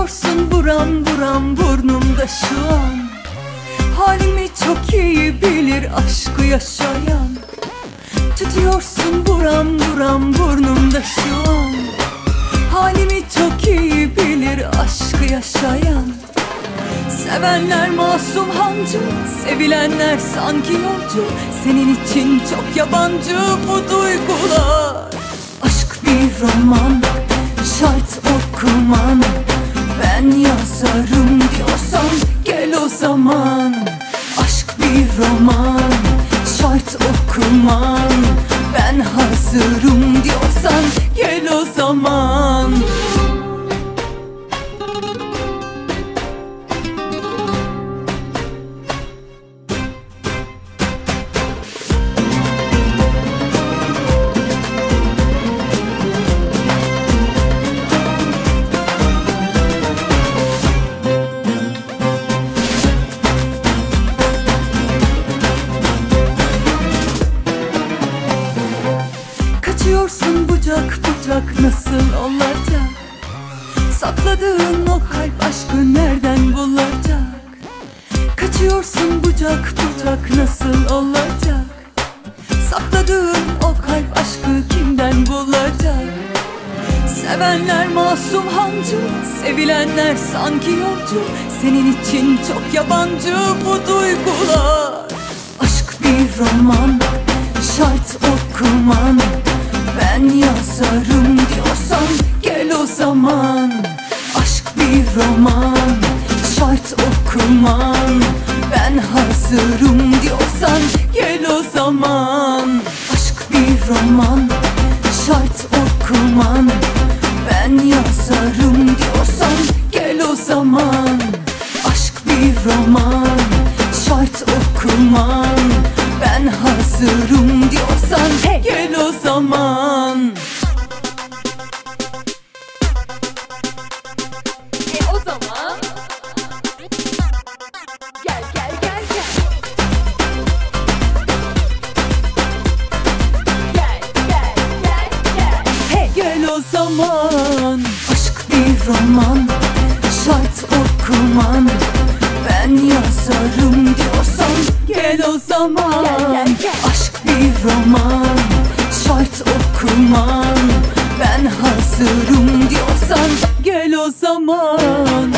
Tutuyorsun buram buram burnumda şu an. Halimi çok iyi bilir aşkı yaşayan. Tutuyorsun buram buram burnumda şu an. Halimi çok iyi bilir aşkı yaşayan. Sevenler masum hancı Sevilenler sanki yolcu. Senin için çok yabancı bu duygular. Aşk bir roman Şart okuman yazarım diyorsan Gel o zaman. Aşk bir roman Şart okuman. Ben hazırım diyorsan Gel o zaman bucak bucak nasıl olacak? Sakladığın o kalp aşkı nereden bulacak? Kaçıyorsun bucak bucak nasıl olacak? Sakladığın o kalp aşkı kimden bulacak? Sevenler masum hancı Sevilenler sanki yolcu. Senin için çok yabancı bu duygular yazarım diyorsan Gel o zaman. Aşk bir roman Şart okuman. Ben hazırım diyorsan Gel o zaman. Aşk bir roman Şart okuman. Ben yazarım diyorsan Gel o zaman. Aşk bir roman Şart okuman Ben hazırım diyorsan Gel o zaman. E o zaman. Gel gel gel gel. Gel gel gel gel. Hey gel o zaman. Aşk bir roman Şart okuman Ben yazarım diyorsan Gel o zaman. Gel, gel, gel. Aşk bir roman Şart okuman. Ben hazırım diyorsan Gel o zaman